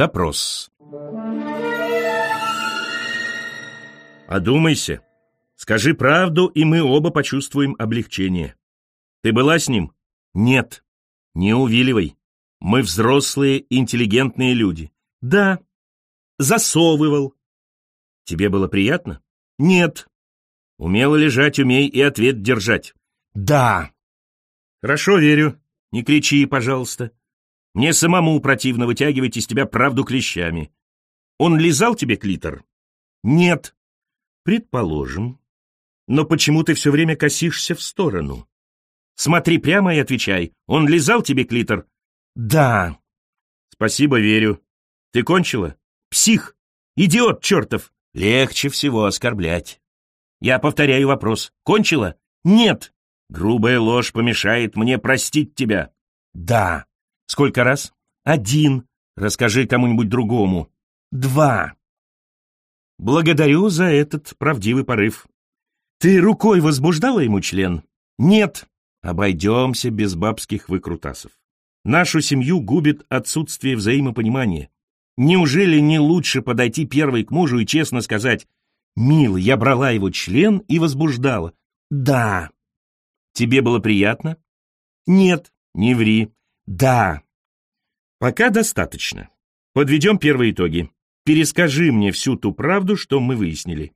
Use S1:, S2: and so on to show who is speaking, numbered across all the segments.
S1: Допрос. Одумайся. Скажи правду, и мы оба почувствуем облегчение. Ты была с ним? Нет. Не увиливай. Мы взрослые, интеллигентные люди. Да. Засовывал. Тебе было приятно? Нет. Умела лежать, умей и ответ держать. Да. Хорошо, верю. Не кричи, пожалуйста. Мне самому противно вытягивать из тебя правду клещами. Он лизал тебе клитор? Нет. Предположим. Но почему ты все время косишься в сторону? Смотри прямо и отвечай. Он лизал тебе клитор? Да. Спасибо, верю. Ты кончила? Псих! Идиот чертов! Легче всего оскорблять. Я повторяю вопрос. Кончила? Нет. Грубая ложь помешает мне простить тебя. Да. Сколько раз? Один. Расскажи кому-нибудь другому. Два. Благодарю за этот правдивый порыв. Ты рукой возбуждала ему член? Нет. Обойдемся без бабских выкрутасов. Нашу семью губит отсутствие взаимопонимания. Неужели не лучше подойти первой к мужу и честно сказать, «Милый, я брала его член и возбуждала». «Да». «Тебе было приятно?» «Нет». «Не ври». Да. Пока достаточно. Подведем первые итоги. Перескажи мне всю ту правду, что мы выяснили.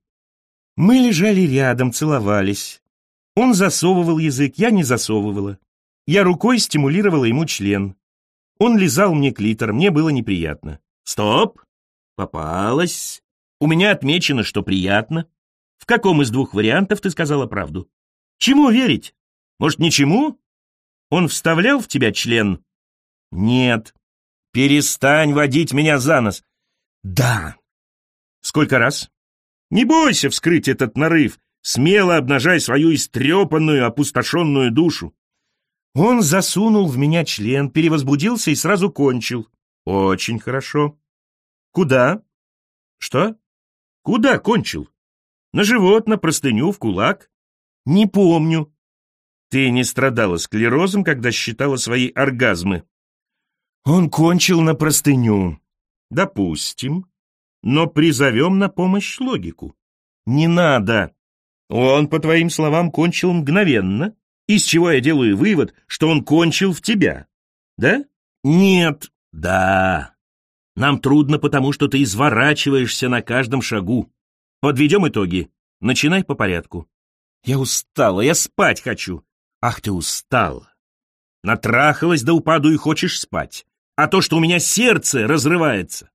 S1: Мы лежали рядом, целовались. Он засовывал язык, я не засовывала. Я рукой стимулировала ему член. Он лизал мне клитор, мне было неприятно. Стоп! Попалась. У меня отмечено, что приятно. В каком из двух вариантов ты сказала правду? Чему верить? Может, ничему? Он вставлял в тебя член? Нет. Перестань водить меня за нос. Да. Сколько раз? Не бойся вскрыть этот нарыв. Смело обнажай свою истрепанную, опустошенную душу. Он засунул в меня член, перевозбудился и сразу кончил. Очень хорошо. Куда? Что? Куда кончил? На живот, на простыню, в кулак? Не помню. Ты не страдала склерозом, когда считала свои оргазмы. Он кончил на простыню. Допустим. Но призовем на помощь логику. Не надо. Он, по твоим словам, кончил мгновенно, из чего я делаю вывод, что он кончил в тебя. Да? Нет. Да. Нам трудно, потому что ты изворачиваешься на каждом шагу. Подведем итоги. Начинай по порядку. Я устала, я спать хочу. Ах, ты устала. Натрахалась до упаду и хочешь спать. А то, что у меня сердце разрывается.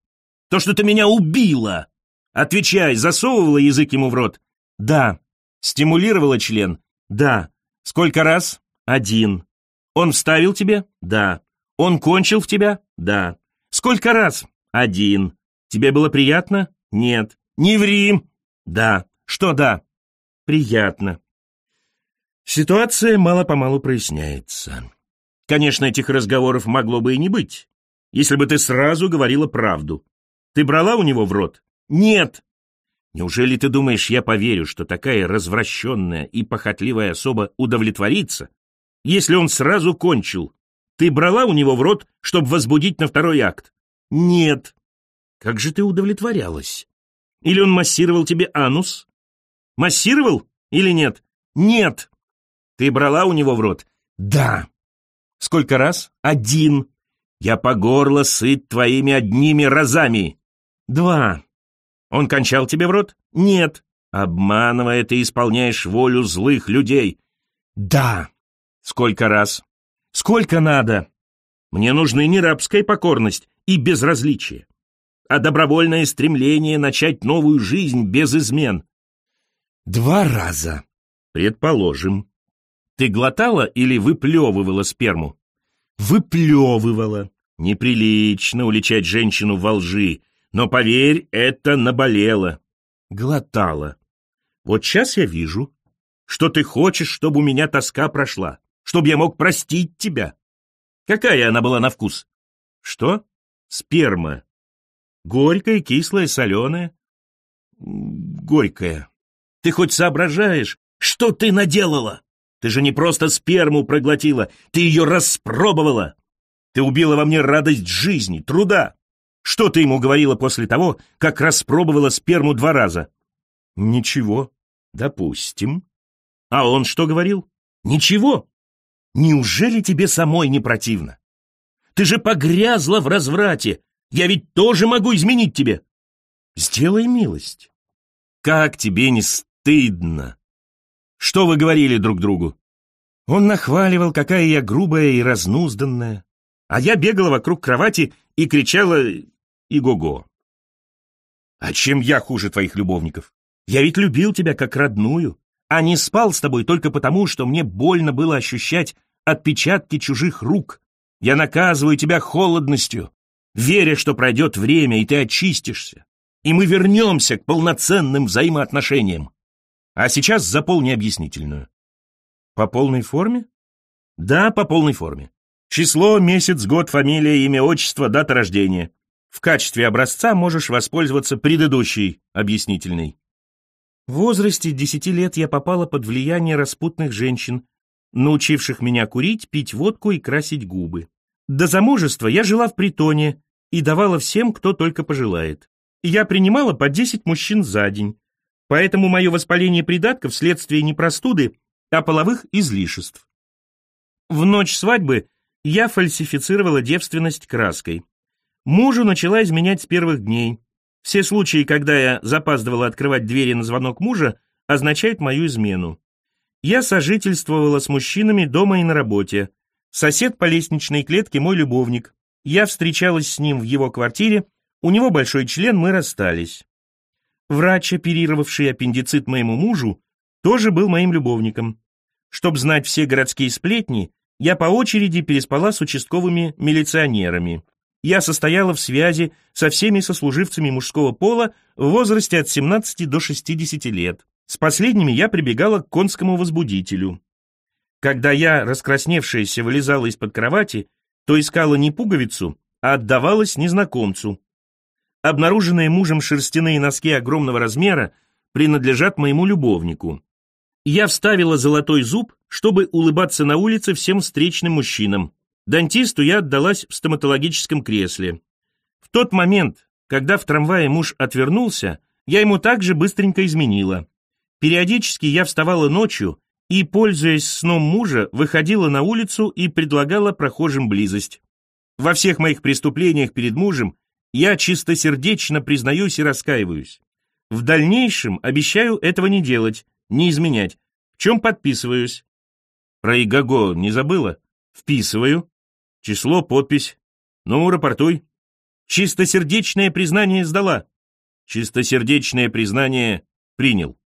S1: То, что ты меня убила. Отвечай, засовывала язык ему в рот? Да. Стимулировала член? Да. Сколько раз? Один. Он вставил тебе? Да. Он кончил в тебя? Да. Сколько раз? Один. Тебе было приятно? Нет. Не ври. Да. Что да? Приятно. Ситуация мало-помалу проясняется. Конечно, этих разговоров могло бы и не быть, если бы ты сразу говорила правду. Ты брала у него в рот? Нет. Неужели ты думаешь, я поверю, что такая развращенная и похотливая особа удовлетворится, если он сразу кончил? Ты брала у него в рот, чтобы возбудить на второй акт? Нет. Как же ты удовлетворялась? Или он массировал тебе анус? Массировал или нет? Нет. Ты брала у него в рот? Да. Сколько раз? Один. Я по горло сыт твоими одними разами. Два. Он кончал тебе в рот? Нет. Обманывая, ты исполняешь волю злых людей. Да. Сколько раз? Сколько надо? Мне нужны не рабская покорность и безразличие, а добровольное стремление начать новую жизнь без измен. Два раза. Предположим. Ты глотала или выплевывала сперму? Выплевывала. Неприлично уличать женщину во лжи, но, поверь, это наболело. Глотала. Вот сейчас я вижу, что ты хочешь, чтобы у меня тоска прошла, чтобы я мог простить тебя. Какая она была на вкус? Что? Сперма. Горькая, кислая, соленая? Горькая. Ты хоть соображаешь, что ты наделала? Ты же не просто сперму проглотила, ты ее распробовала. Ты убила во мне радость жизни, труда. Что ты ему говорила после того, как распробовала сперму два раза? Ничего. Допустим. А он что говорил? Ничего. Неужели тебе самой не противно? Ты же погрязла в разврате. Я ведь тоже могу изменить тебе. Сделай милость. Как тебе не стыдно? Что вы говорили друг другу? Он нахваливал, какая я грубая и разнузданная. А я бегала вокруг кровати и кричала «И-го-го». А чем я хуже твоих любовников? Я ведь любил тебя как родную, а не спал с тобой только потому, что мне больно было ощущать отпечатки чужих рук. Я наказываю тебя холодностью, веря, что пройдет время, и ты очистишься, и мы вернемся к полноценным взаимоотношениям. А сейчас заполни объяснительную. По полной форме? Да, по полной форме. Число, месяц, год, фамилия, имя, отчество, дата рождения. В качестве образца можешь воспользоваться предыдущей объяснительной. В возрасте десяти лет я попала под влияние распутных женщин, научивших меня курить, пить водку и красить губы. До замужества я жила в притоне и давала всем, кто только пожелает. Я принимала по 10 мужчин за день, поэтому мое воспаление придатков вследствие не простуды, а половых излишеств. В ночь свадьбы я фальсифицировала девственность краской. Мужу начала изменять с первых дней, все случаи, когда я запаздывала открывать двери на звонок мужа, означают мою измену. Я сожительствовала с мужчинами дома и на работе. Сосед по лестничной клетке мой любовник. Я встречалась с ним в его квартире, у него большой член, мы расстались. Врач, оперировавший аппендицит моему мужу, тоже был моим любовником. Чтобы знать все городские сплетни, я по очереди переспала с участковыми милиционерами. Я состояла в связи со всеми сослуживцами мужского пола в возрасте от 17 до 60 лет. С последними я прибегала к конскому возбудителю. Когда я, раскрасневшаяся, вылезала из-под кровати, то искала не пуговицу, а отдавалась незнакомцу. Обнаруженные мужем шерстяные носки огромного размера принадлежат моему любовнику. Я вставила золотой зуб, чтобы улыбаться на улице всем встречным мужчинам. Дантисту я отдалась в стоматологическом кресле. В тот момент, когда в трамвае муж отвернулся, я ему также быстренько изменила. Периодически я вставала ночью и, пользуясь сном мужа, выходила на улицу и предлагала прохожим близость. Во всех моих преступлениях перед мужем я чистосердечно признаюсь и раскаиваюсь. В дальнейшем обещаю этого не делать, не изменять. В чем подписываюсь? Про Игого не забыла? Вписываю. Число, подпись. Ну, рапортуй. Чистосердечное признание сдала. Чистосердечное признание принял.